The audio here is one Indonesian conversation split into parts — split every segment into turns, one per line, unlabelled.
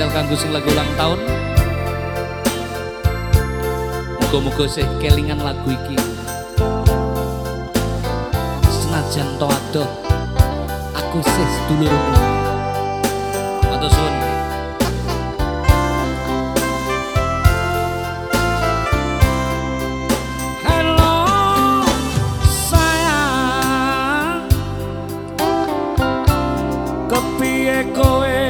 spesial kanggo sing lagu ulang tahun. Muga-muga sih kelingan lagu iki. Senajan to adoh aku sih sedulurmu. Matur suwun. Kowe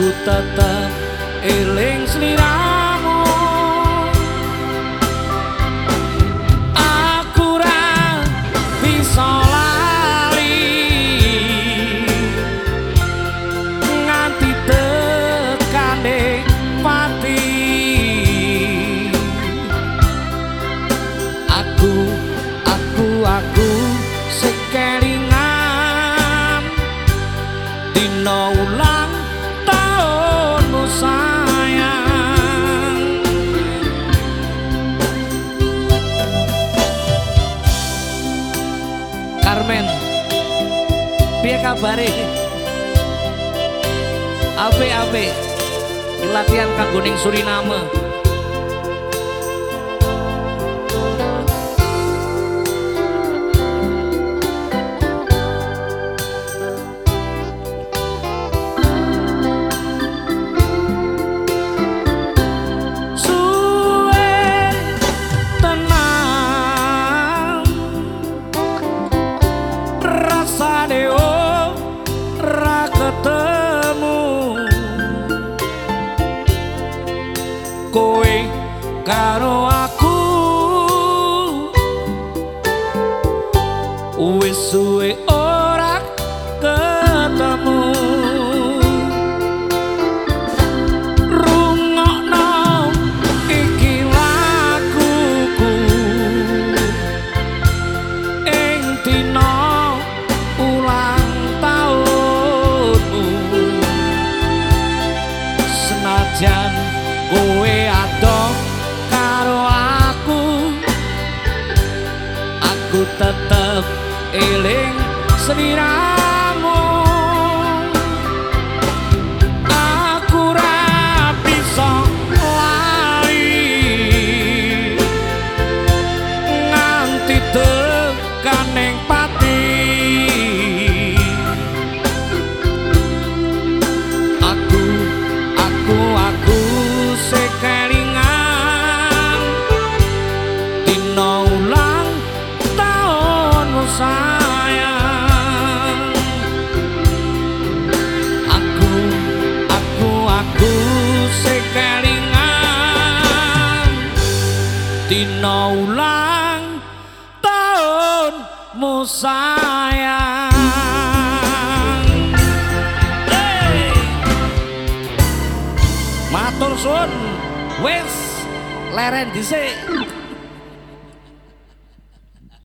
aku tetep eling sliramu kabare. Ape ape latihan kanggo ning Suriname. Tenang ora kowe karo aku. Wis suwe ora ketemu. Rungokno iki laguku ing dina ulang tahunmu. Senajan kowe ado karo aku. Aku tetep eling sliramu dina ulang tahunmu sayang hey! matur suwun wis leren dhisik